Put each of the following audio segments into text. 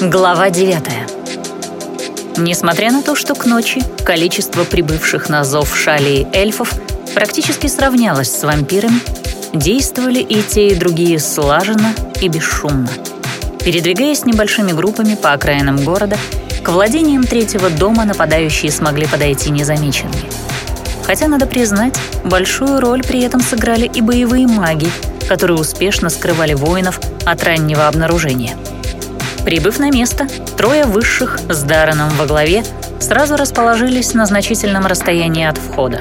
Глава 9 Несмотря на то, что к ночи количество прибывших на зов шалии эльфов практически сравнялось с вампирами, действовали и те, и другие слаженно и бесшумно. Передвигаясь небольшими группами по окраинам города, к владениям третьего дома нападающие смогли подойти незамеченными. Хотя, надо признать, большую роль при этом сыграли и боевые маги, которые успешно скрывали воинов от раннего обнаружения. Прибыв на место, трое высших с Дарреном во главе сразу расположились на значительном расстоянии от входа.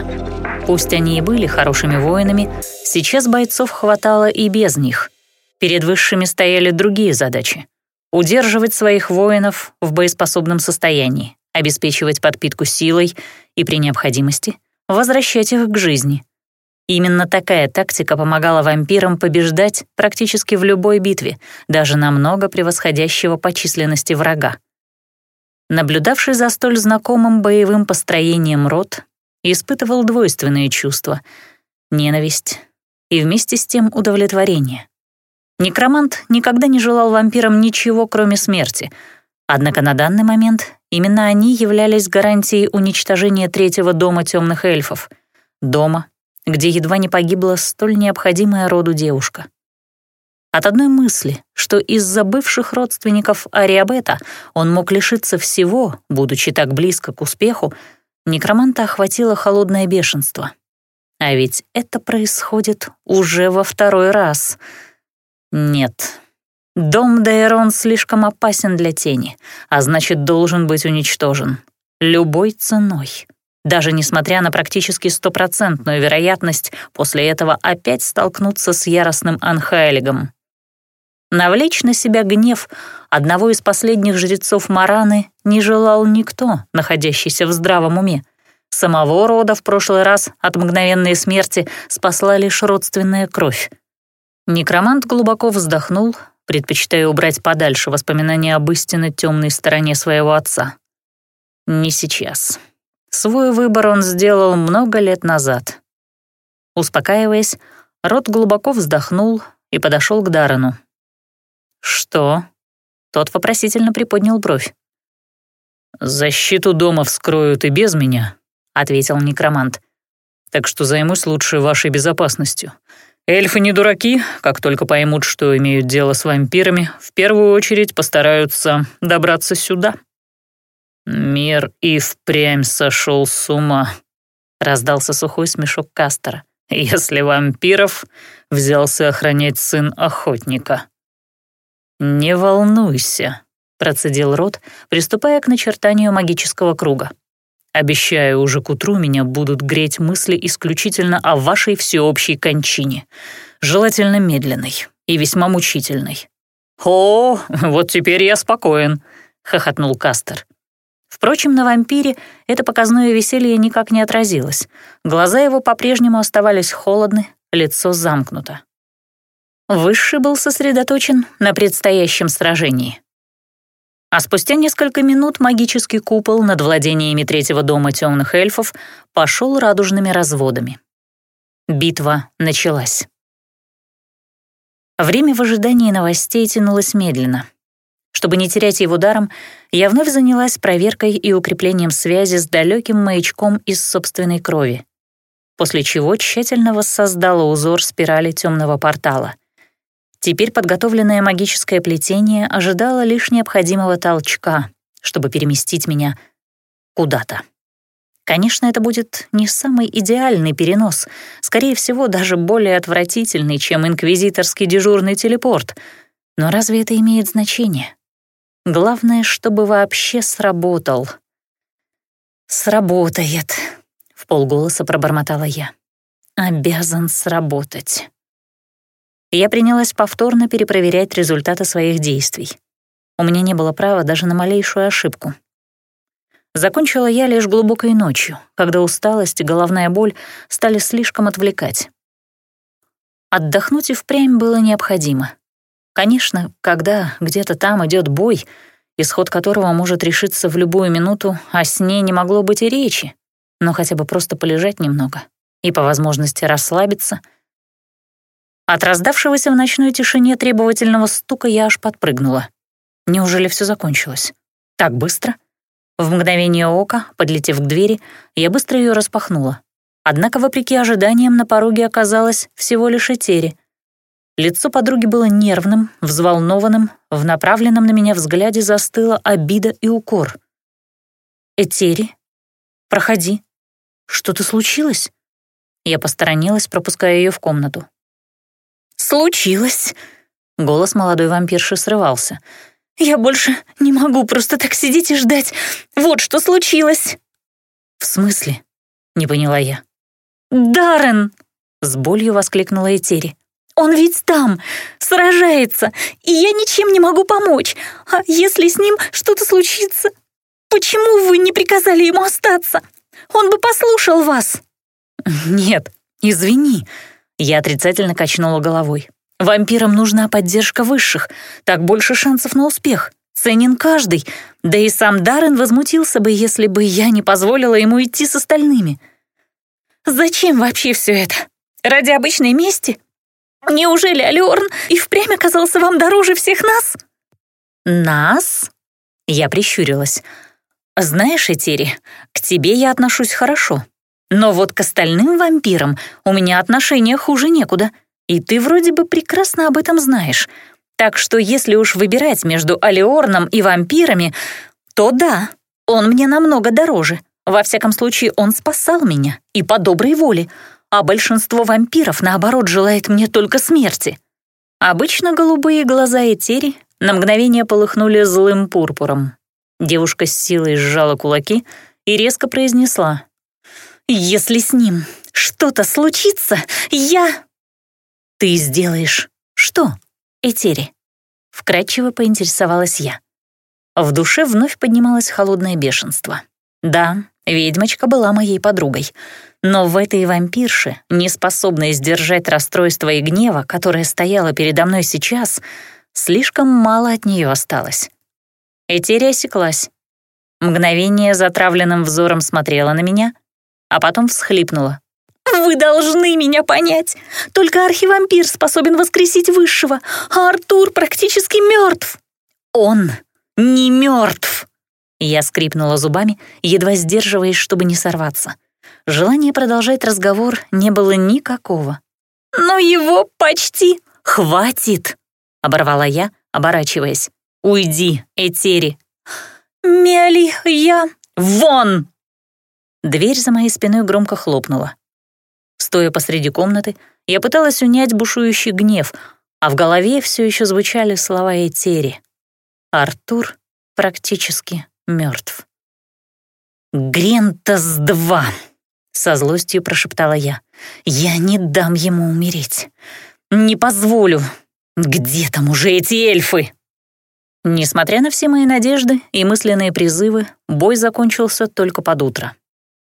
Пусть они и были хорошими воинами, сейчас бойцов хватало и без них. Перед высшими стояли другие задачи — удерживать своих воинов в боеспособном состоянии, обеспечивать подпитку силой и, при необходимости, возвращать их к жизни — Именно такая тактика помогала вампирам побеждать практически в любой битве, даже намного превосходящего по численности врага. Наблюдавший за столь знакомым боевым построением род испытывал двойственные чувства — ненависть и вместе с тем удовлетворение. Некромант никогда не желал вампирам ничего, кроме смерти, однако на данный момент именно они являлись гарантией уничтожения третьего дома темных эльфов — дома, где едва не погибла столь необходимая роду девушка. От одной мысли, что из-за бывших родственников Ариабета он мог лишиться всего, будучи так близко к успеху, некроманта охватило холодное бешенство. А ведь это происходит уже во второй раз. Нет, дом Дейрон слишком опасен для тени, а значит, должен быть уничтожен. Любой ценой даже несмотря на практически стопроцентную вероятность после этого опять столкнуться с яростным Анхайлигом. Навлечь на себя гнев одного из последних жрецов Мараны не желал никто, находящийся в здравом уме. Самого рода в прошлый раз от мгновенной смерти спасла лишь родственная кровь. Некромант глубоко вздохнул, предпочитая убрать подальше воспоминания об истинно темной стороне своего отца. Не сейчас. Свой выбор он сделал много лет назад. Успокаиваясь, Рот глубоко вздохнул и подошел к Дарану. «Что?» Тот вопросительно приподнял бровь. «Защиту дома вскроют и без меня», — ответил некромант. «Так что займусь лучше вашей безопасностью. Эльфы не дураки, как только поймут, что имеют дело с вампирами, в первую очередь постараются добраться сюда». «Мир и впрямь сошел с ума», — раздался сухой смешок Кастера. «Если вампиров взялся охранять сын охотника». «Не волнуйся», — процедил Рот, приступая к начертанию магического круга. «Обещаю, уже к утру меня будут греть мысли исключительно о вашей всеобщей кончине, желательно медленной и весьма мучительной». «О, вот теперь я спокоен», — хохотнул Кастер. Впрочем, на вампире это показное веселье никак не отразилось. Глаза его по-прежнему оставались холодны, лицо замкнуто. Высший был сосредоточен на предстоящем сражении. А спустя несколько минут магический купол над владениями третьего дома темных эльфов пошел радужными разводами. Битва началась. Время в ожидании новостей тянулось медленно — чтобы не терять его даром, я вновь занялась проверкой и укреплением связи с далеким маячком из собственной крови, после чего тщательно воссоздала узор спирали темного портала. Теперь подготовленное магическое плетение ожидало лишь необходимого толчка, чтобы переместить меня куда-то. Конечно, это будет не самый идеальный перенос, скорее всего, даже более отвратительный, чем инквизиторский дежурный телепорт. Но разве это имеет значение? Главное, чтобы вообще сработал. «Сработает», — в полголоса пробормотала я. «Обязан сработать». Я принялась повторно перепроверять результаты своих действий. У меня не было права даже на малейшую ошибку. Закончила я лишь глубокой ночью, когда усталость и головная боль стали слишком отвлекать. Отдохнуть и впрямь было необходимо. Конечно, когда где-то там идет бой, исход которого может решиться в любую минуту, о сне не могло быть и речи, но хотя бы просто полежать немного и по возможности расслабиться. От раздавшегося в ночной тишине требовательного стука я аж подпрыгнула. Неужели все закончилось? Так быстро? В мгновение ока, подлетев к двери, я быстро ее распахнула. Однако, вопреки ожиданиям, на пороге оказалось всего лишь Этери. Лицо подруги было нервным, взволнованным, в направленном на меня взгляде застыла обида и укор. «Этери, проходи. Что-то случилось?» Я посторонилась, пропуская ее в комнату. «Случилось!» — голос молодой вампирши срывался. «Я больше не могу просто так сидеть и ждать. Вот что случилось!» «В смысле?» — не поняла я. «Даррен!» — с болью воскликнула Этери. Он ведь там, сражается, и я ничем не могу помочь. А если с ним что-то случится? Почему вы не приказали ему остаться? Он бы послушал вас». «Нет, извини», — я отрицательно качнула головой. «Вампирам нужна поддержка высших, так больше шансов на успех. Ценен каждый, да и сам Даррен возмутился бы, если бы я не позволила ему идти с остальными». «Зачем вообще все это? Ради обычной мести?» Неужели Алиорн и впрямь оказался вам дороже всех нас?» «Нас?» Я прищурилась. «Знаешь, Этери, к тебе я отношусь хорошо. Но вот к остальным вампирам у меня отношения хуже некуда. И ты вроде бы прекрасно об этом знаешь. Так что если уж выбирать между Алиорном и вампирами, то да, он мне намного дороже. Во всяком случае, он спасал меня, и по доброй воле а большинство вампиров, наоборот, желает мне только смерти. Обычно голубые глаза Этери на мгновение полыхнули злым пурпуром. Девушка с силой сжала кулаки и резко произнесла. «Если с ним что-то случится, я...» «Ты сделаешь что, Этери?» Вкратчиво поинтересовалась я. В душе вновь поднималось холодное бешенство. Да, ведьмочка была моей подругой, но в этой вампирше, не способной сдержать расстройство и гнева, которое стояло передо мной сейчас, слишком мало от нее осталось. Этерия осеклась. Мгновение затравленным взором смотрела на меня, а потом всхлипнула. «Вы должны меня понять! Только архивампир способен воскресить Высшего, а Артур практически мертв!» «Он не мертв!» Я скрипнула зубами, едва сдерживаясь, чтобы не сорваться. Желания продолжать разговор не было никакого. «Но его почти хватит!» — оборвала я, оборачиваясь. «Уйди, Этери!» «Мели, я... Вон!» Дверь за моей спиной громко хлопнула. Стоя посреди комнаты, я пыталась унять бушующий гнев, а в голове все еще звучали слова Этери. Артур практически мертв. «Грентас-2!» со злостью прошептала я. «Я не дам ему умереть. Не позволю. Где там уже эти эльфы?» Несмотря на все мои надежды и мысленные призывы, бой закончился только под утро.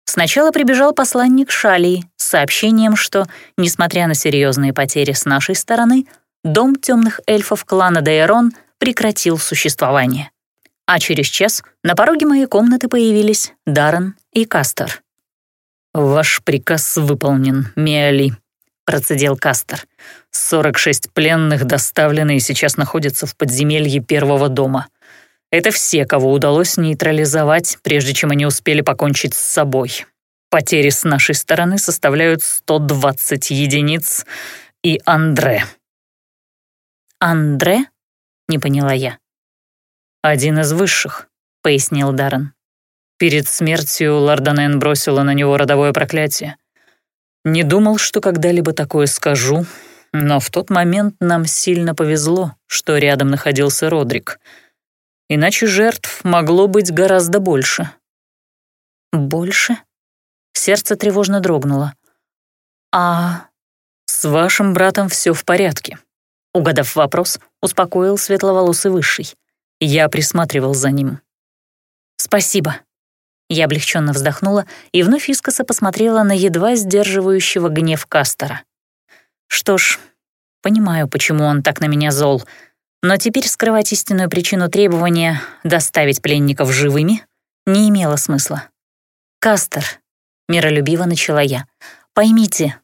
Сначала прибежал посланник Шалии с сообщением, что, несмотря на серьезные потери с нашей стороны, дом темных эльфов клана Дейрон прекратил существование. А через час на пороге моей комнаты появились Даррен и Кастер. «Ваш приказ выполнен, Миали», — процедил Кастер. «Сорок шесть пленных доставлены и сейчас находятся в подземелье первого дома. Это все, кого удалось нейтрализовать, прежде чем они успели покончить с собой. Потери с нашей стороны составляют 120 единиц и Андре». «Андре?» — не поняла я. «Один из высших», — пояснил Даррен. Перед смертью Ларданен бросила на него родовое проклятие. Не думал, что когда-либо такое скажу, но в тот момент нам сильно повезло, что рядом находился Родрик. Иначе жертв могло быть гораздо больше. Больше? Сердце тревожно дрогнуло. А с вашим братом все в порядке. Угадав вопрос, успокоил светловолосый высший. Я присматривал за ним. «Спасибо», я облегченно вздохнула и вновь искоса посмотрела на едва сдерживающего гнев Кастера. Что ж, понимаю, почему он так на меня зол, но теперь скрывать истинную причину требования доставить пленников живыми не имело смысла. «Кастер», — миролюбиво начала я, — «поймите».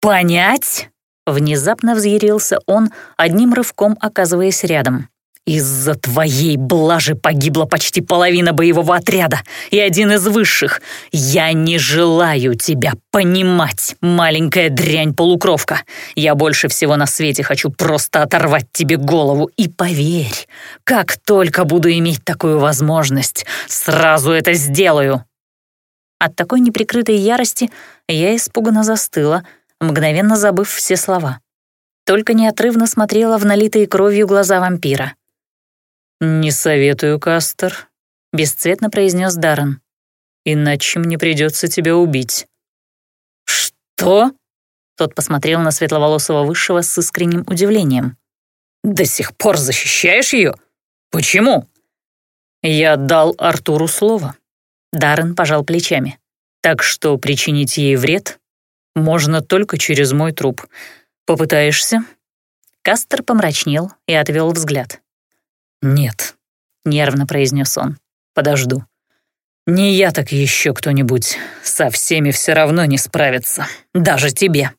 «Понять?» — внезапно взъярился он, одним рывком оказываясь рядом. Из-за твоей блажи погибла почти половина боевого отряда и один из высших. Я не желаю тебя понимать, маленькая дрянь-полукровка. Я больше всего на свете хочу просто оторвать тебе голову. И поверь, как только буду иметь такую возможность, сразу это сделаю». От такой неприкрытой ярости я испуганно застыла, мгновенно забыв все слова. Только неотрывно смотрела в налитые кровью глаза вампира. «Не советую, Кастер», — бесцветно произнес Даррен. «Иначе мне придется тебя убить». «Что?» — тот посмотрел на светловолосого высшего с искренним удивлением. «До сих пор защищаешь ее? Почему?» «Я дал Артуру слово». Даррен пожал плечами. «Так что причинить ей вред можно только через мой труп. Попытаешься?» Кастер помрачнел и отвел взгляд. «Нет», — нервно произнес он, — «подожду. Не я так еще кто-нибудь. Со всеми все равно не справится. Даже тебе».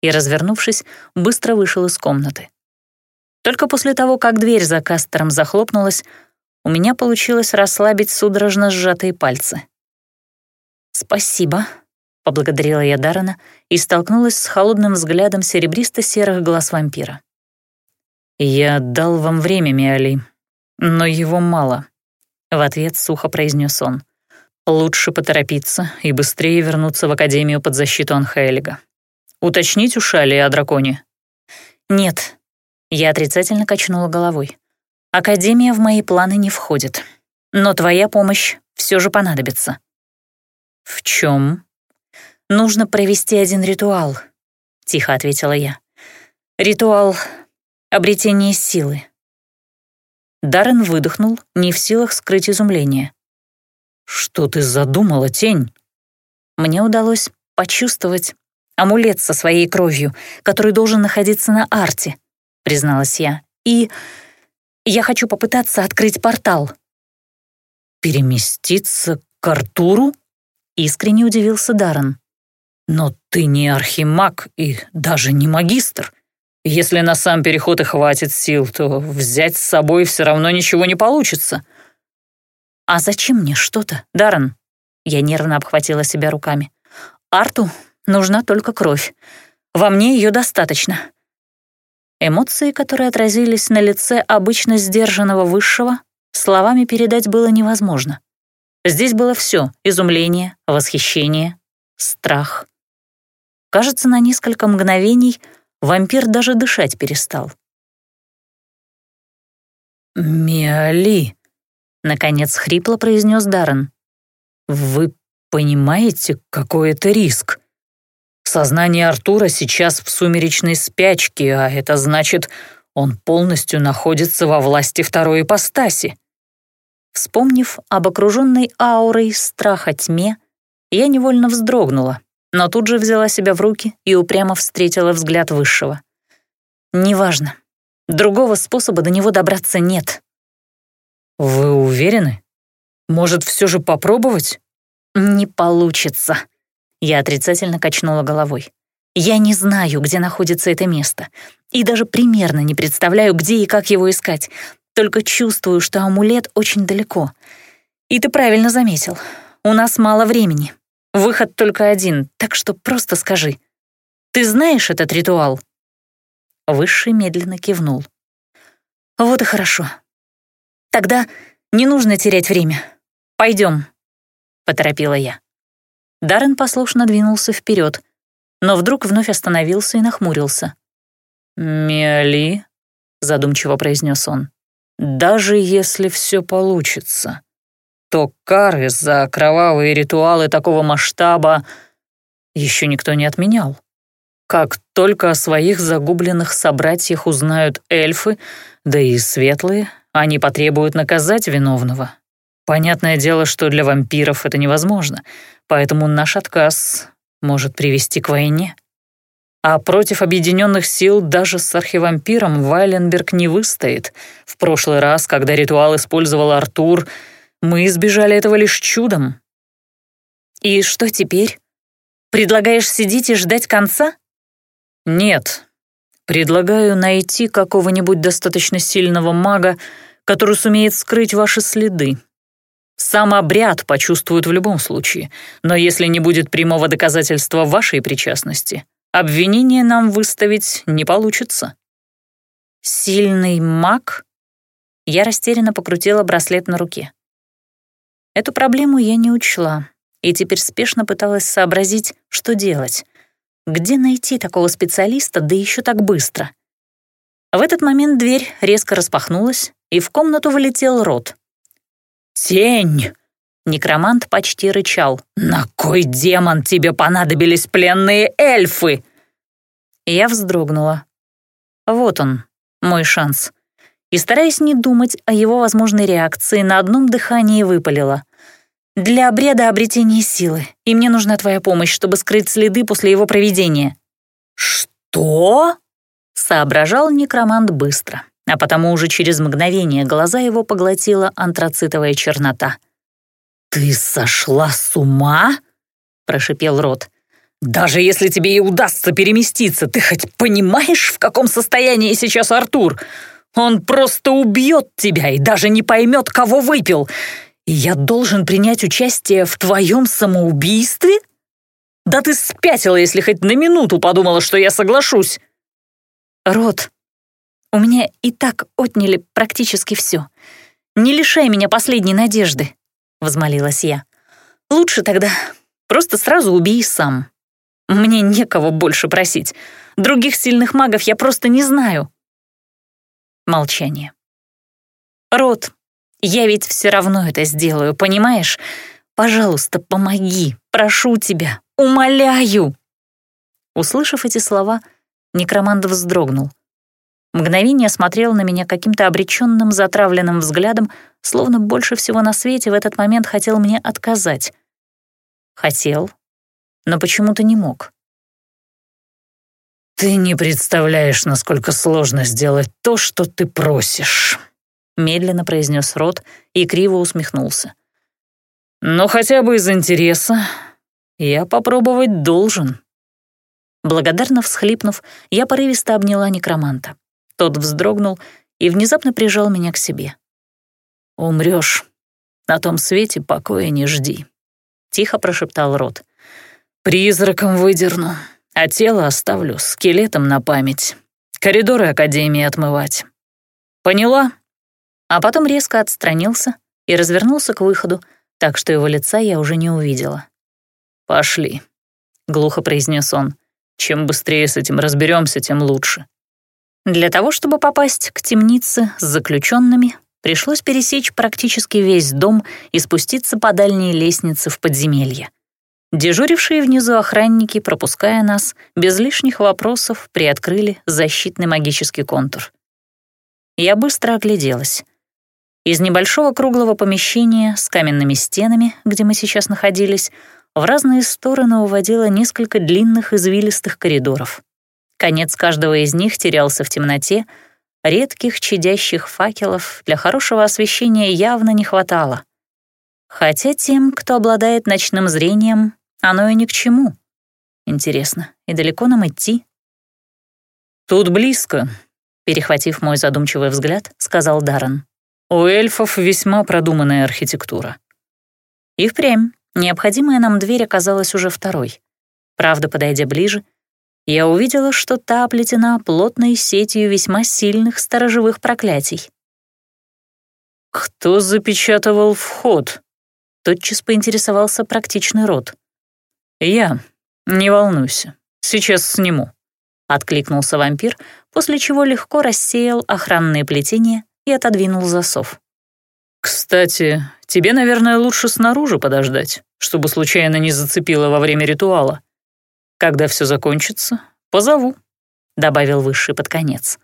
И, развернувшись, быстро вышел из комнаты. Только после того, как дверь за Кастером захлопнулась, у меня получилось расслабить судорожно сжатые пальцы. «Спасибо», — поблагодарила я Дарана и столкнулась с холодным взглядом серебристо-серых глаз вампира. «Я отдал вам время, Миали, но его мало», — в ответ сухо произнес он. «Лучше поторопиться и быстрее вернуться в Академию под защиту Анхаэльга. Уточнить у Шали о драконе?» «Нет», — я отрицательно качнула головой. «Академия в мои планы не входит, но твоя помощь все же понадобится». «В чем?» «Нужно провести один ритуал», — тихо ответила я. «Ритуал Обретение силы. Даррен выдохнул, не в силах скрыть изумление. «Что ты задумала, тень?» Мне удалось почувствовать амулет со своей кровью, который должен находиться на арте, призналась я. И я хочу попытаться открыть портал. «Переместиться к Артуру?» — искренне удивился Даррен. «Но ты не архимаг и даже не магистр. Если на сам переход и хватит сил, то взять с собой все равно ничего не получится. А зачем мне что-то, Даррен? Я нервно обхватила себя руками. Арту нужна только кровь. Во мне ее достаточно. Эмоции, которые отразились на лице обычно сдержанного высшего, словами передать было невозможно. Здесь было все — изумление, восхищение, страх. Кажется, на несколько мгновений — Вампир даже дышать перестал. «Миали», — наконец хрипло произнес Даррен. «Вы понимаете, какой это риск? Сознание Артура сейчас в сумеречной спячке, а это значит, он полностью находится во власти второй ипостаси». Вспомнив об окруженной аурой страха тьме, я невольно вздрогнула но тут же взяла себя в руки и упрямо встретила взгляд высшего. «Неважно. Другого способа до него добраться нет». «Вы уверены? Может, все же попробовать?» «Не получится», — я отрицательно качнула головой. «Я не знаю, где находится это место, и даже примерно не представляю, где и как его искать, только чувствую, что амулет очень далеко. И ты правильно заметил, у нас мало времени, Выход только один, так что просто скажи. Ты знаешь этот ритуал?» Высший медленно кивнул. «Вот и хорошо. Тогда не нужно терять время. Пойдем», — поторопила я. Даррен послушно двинулся вперед, но вдруг вновь остановился и нахмурился. «Миали», — задумчиво произнес он, — «даже если все получится, то кары за кровавые ритуалы такого масштаба еще никто не отменял. Как только о своих загубленных собратьях узнают эльфы, да и светлые, они потребуют наказать виновного. Понятное дело, что для вампиров это невозможно, поэтому наш отказ может привести к войне. А против объединенных сил даже с архивампиром Вайленберг не выстоит. В прошлый раз, когда ритуал использовал Артур — мы избежали этого лишь чудом. И что теперь? Предлагаешь сидеть и ждать конца? Нет. Предлагаю найти какого-нибудь достаточно сильного мага, который сумеет скрыть ваши следы. Сам обряд почувствуют в любом случае, но если не будет прямого доказательства вашей причастности, обвинение нам выставить не получится. Сильный маг? Я растерянно покрутила браслет на руке. Эту проблему я не учла и теперь спешно пыталась сообразить, что делать. Где найти такого специалиста, да еще так быстро? В этот момент дверь резко распахнулась, и в комнату вылетел рот. «Тень!» — некромант почти рычал. «На кой демон тебе понадобились пленные эльфы?» Я вздрогнула. Вот он, мой шанс. И, стараясь не думать о его возможной реакции, на одном дыхании выпалила. Для обряда обретения силы, и мне нужна твоя помощь, чтобы скрыть следы после его проведения». «Что?» — соображал некромант быстро, а потому уже через мгновение глаза его поглотила антрацитовая чернота. «Ты сошла с ума?» — прошипел рот. «Даже если тебе и удастся переместиться, ты хоть понимаешь, в каком состоянии сейчас Артур? Он просто убьет тебя и даже не поймет, кого выпил. Я должен принять участие в твоем самоубийстве? Да ты спятила, если хоть на минуту подумала, что я соглашусь. Рот, у меня и так отняли практически все. Не лишай меня последней надежды, — возмолилась я. Лучше тогда просто сразу убей сам. Мне некого больше просить. Других сильных магов я просто не знаю. Молчание. Рот, я ведь все равно это сделаю, понимаешь? Пожалуйста, помоги, прошу тебя, умоляю!» Услышав эти слова, некромант вздрогнул. Мгновение смотрел на меня каким-то обреченным, затравленным взглядом, словно больше всего на свете в этот момент хотел мне отказать. Хотел, но почему-то не мог. «Ты не представляешь, насколько сложно сделать то, что ты просишь», медленно произнес Рот и криво усмехнулся. «Но хотя бы из интереса я попробовать должен». Благодарно всхлипнув, я порывисто обняла некроманта. Тот вздрогнул и внезапно прижал меня к себе. «Умрёшь. На том свете покоя не жди», — тихо прошептал Рот. «Призраком выдерну, а тело оставлю скелетом на память. Коридоры Академии отмывать. Поняла?» А потом резко отстранился и развернулся к выходу, так что его лица я уже не увидела. «Пошли», — глухо произнес он. «Чем быстрее с этим разберемся, тем лучше». Для того, чтобы попасть к темнице с заключенными, пришлось пересечь практически весь дом и спуститься по дальней лестнице в подземелье. Дежурившие внизу охранники, пропуская нас, без лишних вопросов приоткрыли защитный магический контур. Я быстро огляделась. Из небольшого круглого помещения с каменными стенами, где мы сейчас находились, в разные стороны уводило несколько длинных извилистых коридоров. Конец каждого из них терялся в темноте, редких чадящих факелов для хорошего освещения явно не хватало. Хотя тем, кто обладает ночным зрением, оно и ни к чему. Интересно, и далеко нам идти? «Тут близко», — перехватив мой задумчивый взгляд, сказал Даррен. У эльфов весьма продуманная архитектура. И впрямь необходимая нам дверь оказалась уже второй. Правда, подойдя ближе, я увидела, что та оплетена плотной сетью весьма сильных сторожевых проклятий. «Кто запечатывал вход?» — тотчас поинтересовался практичный род. «Я. Не волнуйся. Сейчас сниму», — откликнулся вампир, после чего легко рассеял охранные плетения и отодвинул засов. «Кстати, тебе, наверное, лучше снаружи подождать, чтобы случайно не зацепило во время ритуала. Когда все закончится, позову», — добавил Высший под конец.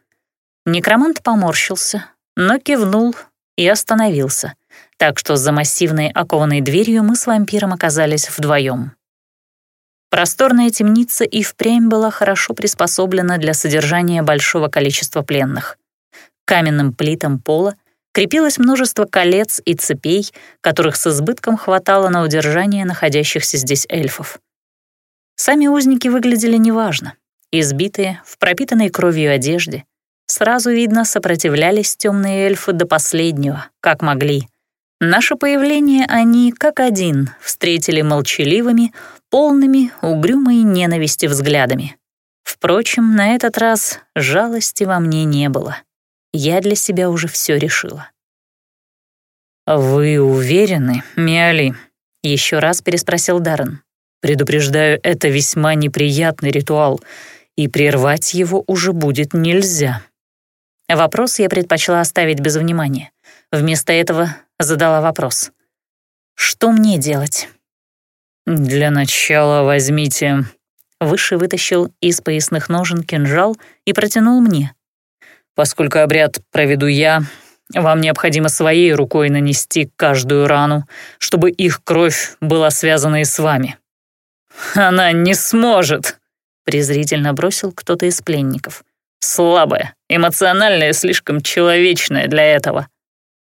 Некромант поморщился, но кивнул и остановился, так что за массивной окованной дверью мы с вампиром оказались вдвоем. Просторная темница и впрямь была хорошо приспособлена для содержания большого количества пленных каменным плитам пола крепилось множество колец и цепей, которых с избытком хватало на удержание находящихся здесь эльфов. Сами узники выглядели неважно. избитые, в пропитанной кровью одежде. Сразу видно, сопротивлялись темные эльфы до последнего, как могли. Наше появление они, как один, встретили молчаливыми, полными угрюмой ненависти взглядами. Впрочем, на этот раз жалости во мне не было. Я для себя уже все решила. «Вы уверены, Миали?» — еще раз переспросил Даррен. «Предупреждаю, это весьма неприятный ритуал, и прервать его уже будет нельзя». Вопрос я предпочла оставить без внимания. Вместо этого задала вопрос. «Что мне делать?» «Для начала возьмите...» Выше вытащил из поясных ножен кинжал и протянул мне. «Поскольку обряд проведу я, вам необходимо своей рукой нанести каждую рану, чтобы их кровь была связана и с вами». «Она не сможет!» — презрительно бросил кто-то из пленников. «Слабая, эмоциональная, слишком человечная для этого».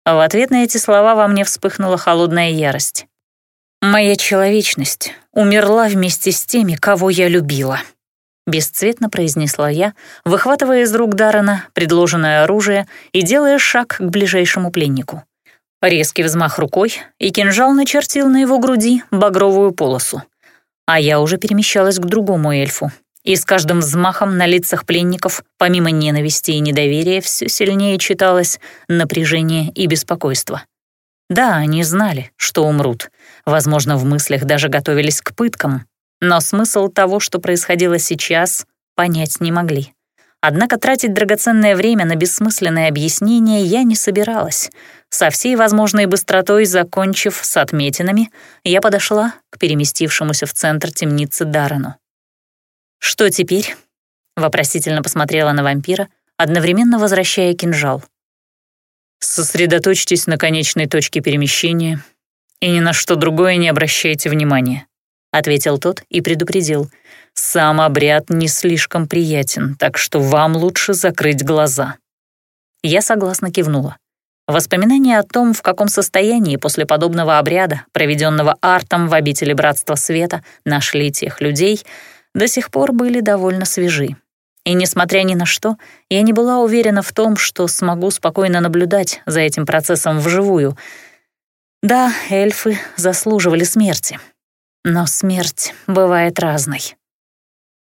В ответ на эти слова во мне вспыхнула холодная ярость. Моя человечность умерла вместе с теми, кого я любила. Бесцветно произнесла я, выхватывая из рук Дарана предложенное оружие и делая шаг к ближайшему пленнику. Резкий взмах рукой, и кинжал начертил на его груди багровую полосу. А я уже перемещалась к другому эльфу. И с каждым взмахом на лицах пленников, помимо ненависти и недоверия, все сильнее читалось напряжение и беспокойство. Да, они знали, что умрут. Возможно, в мыслях даже готовились к пыткам. Но смысл того, что происходило сейчас, понять не могли. Однако тратить драгоценное время на бессмысленное объяснение я не собиралась. Со всей возможной быстротой, закончив с отметинами, я подошла к переместившемуся в центр темницы Дарану. «Что теперь?» — вопросительно посмотрела на вампира, одновременно возвращая кинжал. Сосредоточьтесь на конечной точке перемещения и ни на что другое не обращайте внимания», — ответил тот и предупредил. «Сам обряд не слишком приятен, так что вам лучше закрыть глаза». Я согласно кивнула. Воспоминания о том, в каком состоянии после подобного обряда, проведенного артом в обители Братства Света, нашли тех людей, до сих пор были довольно свежи. И, несмотря ни на что, я не была уверена в том, что смогу спокойно наблюдать за этим процессом вживую. Да, эльфы заслуживали смерти. Но смерть бывает разной.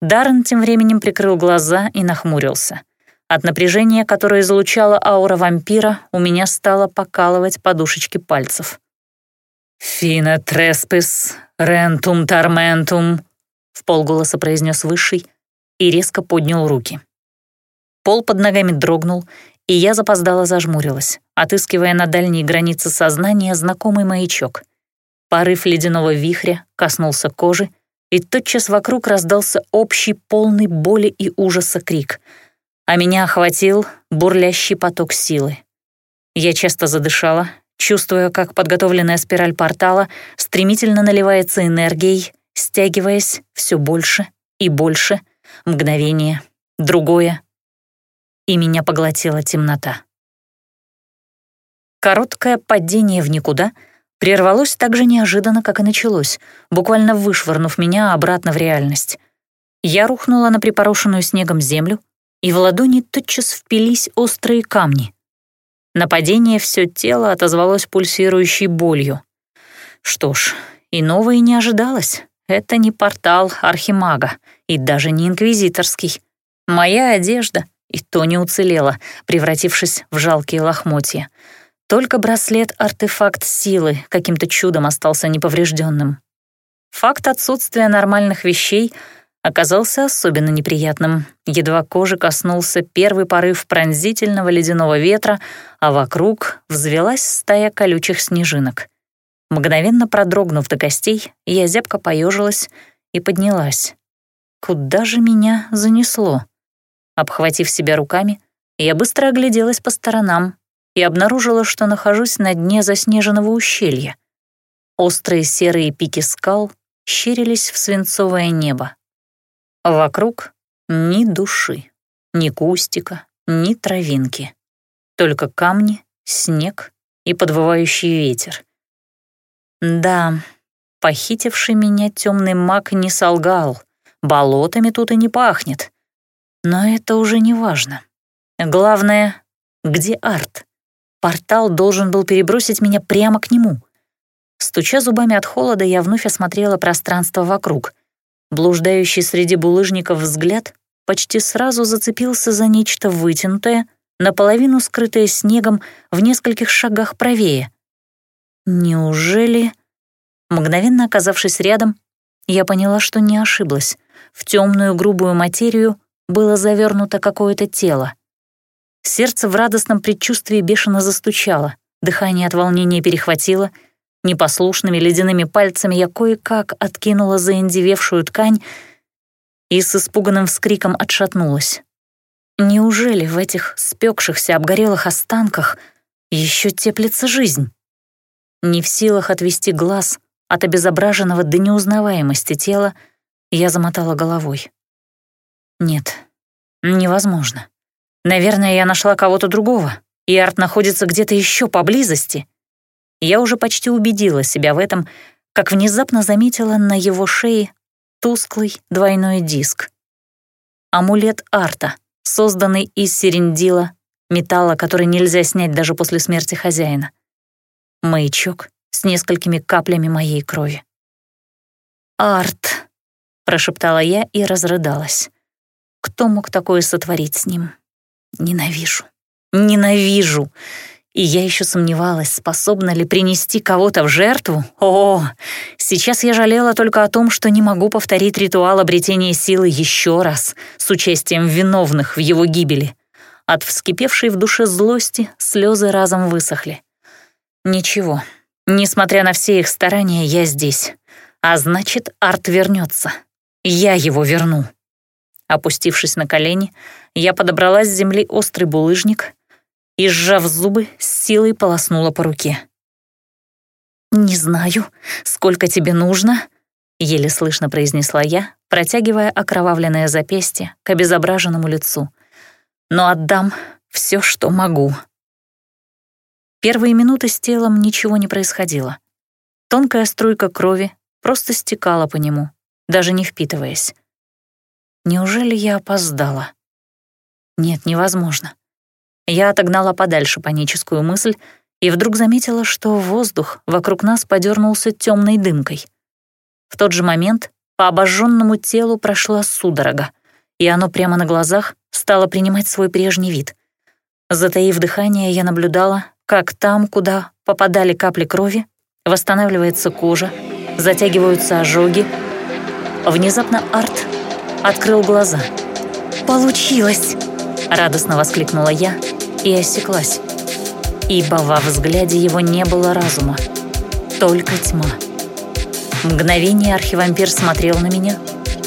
Даррен тем временем прикрыл глаза и нахмурился. От напряжения, которое излучала аура вампира, у меня стало покалывать подушечки пальцев. «Фина треспис, рентум торментум», — в полголоса произнес Высший, и резко поднял руки. Пол под ногами дрогнул, и я запоздало зажмурилась, отыскивая на дальней границе сознания знакомый маячок. Порыв ледяного вихря коснулся кожи, и тотчас вокруг раздался общий полный боли и ужаса крик, а меня охватил бурлящий поток силы. Я часто задышала, чувствуя, как подготовленная спираль портала стремительно наливается энергией, стягиваясь все больше и больше — Мгновение, другое, и меня поглотила темнота. Короткое падение в никуда прервалось так же неожиданно, как и началось, буквально вышвырнув меня обратно в реальность. Я рухнула на припорошенную снегом землю, и в ладони тотчас впились острые камни. Нападение все тело отозвалось пульсирующей болью. Что ж, иного и не ожидалось. Это не портал Архимага и даже не инквизиторский. Моя одежда и то не уцелела, превратившись в жалкие лохмотья. Только браслет-артефакт силы каким-то чудом остался неповрежденным. Факт отсутствия нормальных вещей оказался особенно неприятным. Едва кожи коснулся первый порыв пронзительного ледяного ветра, а вокруг взвелась стая колючих снежинок. Мгновенно продрогнув до костей, я зябко поежилась и поднялась. Куда же меня занесло? Обхватив себя руками, я быстро огляделась по сторонам и обнаружила, что нахожусь на дне заснеженного ущелья. Острые серые пики скал щерились в свинцовое небо. Вокруг ни души, ни кустика, ни травинки. Только камни, снег и подвывающий ветер. Да, похитивший меня темный маг не солгал. Болотами тут и не пахнет. Но это уже не важно. Главное, где Арт? Портал должен был перебросить меня прямо к нему. Стуча зубами от холода, я вновь осмотрела пространство вокруг. Блуждающий среди булыжников взгляд почти сразу зацепился за нечто вытянутое, наполовину скрытое снегом в нескольких шагах правее. Неужели... Мгновенно оказавшись рядом, я поняла, что не ошиблась. В темную грубую материю было завернуто какое-то тело. Сердце в радостном предчувствии бешено застучало, дыхание от волнения перехватило, непослушными ледяными пальцами я кое-как откинула заиндевевшую ткань и с испуганным вскриком отшатнулась. Неужели в этих спекшихся обгорелых останках еще теплится жизнь? Не в силах отвести глаз от обезображенного до неузнаваемости тела, я замотала головой. Нет, невозможно. Наверное, я нашла кого-то другого, и Арт находится где-то еще поблизости. Я уже почти убедила себя в этом, как внезапно заметила на его шее тусклый двойной диск. Амулет Арта, созданный из серендила, металла, который нельзя снять даже после смерти хозяина. Маячок с несколькими каплями моей крови. «Арт», — прошептала я и разрыдалась. Кто мог такое сотворить с ним? Ненавижу. Ненавижу. И я еще сомневалась, способна ли принести кого-то в жертву. О, сейчас я жалела только о том, что не могу повторить ритуал обретения силы еще раз, с участием виновных в его гибели. От вскипевшей в душе злости слезы разом высохли. Ничего, несмотря на все их старания, я здесь. А значит, Арт вернется. Я его верну. Опустившись на колени, я подобрала с земли острый булыжник и, сжав зубы, с силой полоснула по руке. «Не знаю, сколько тебе нужно», — еле слышно произнесла я, протягивая окровавленное запястье к обезображенному лицу. «Но отдам все, что могу». Первые минуты с телом ничего не происходило. Тонкая струйка крови просто стекала по нему, даже не впитываясь. Неужели я опоздала? Нет, невозможно. Я отогнала подальше паническую мысль и вдруг заметила, что воздух вокруг нас подернулся темной дымкой. В тот же момент по обожженному телу прошла судорога, и оно прямо на глазах стало принимать свой прежний вид. Затаив дыхание, я наблюдала, как там, куда попадали капли крови, восстанавливается кожа, затягиваются ожоги. Внезапно Арт открыл глаза. «Получилось!» — радостно воскликнула я и осеклась, ибо во взгляде его не было разума, только тьма. Мгновение архивампир смотрел на меня,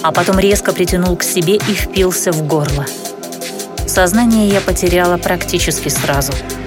а потом резко притянул к себе и впился в горло. Сознание я потеряла практически сразу —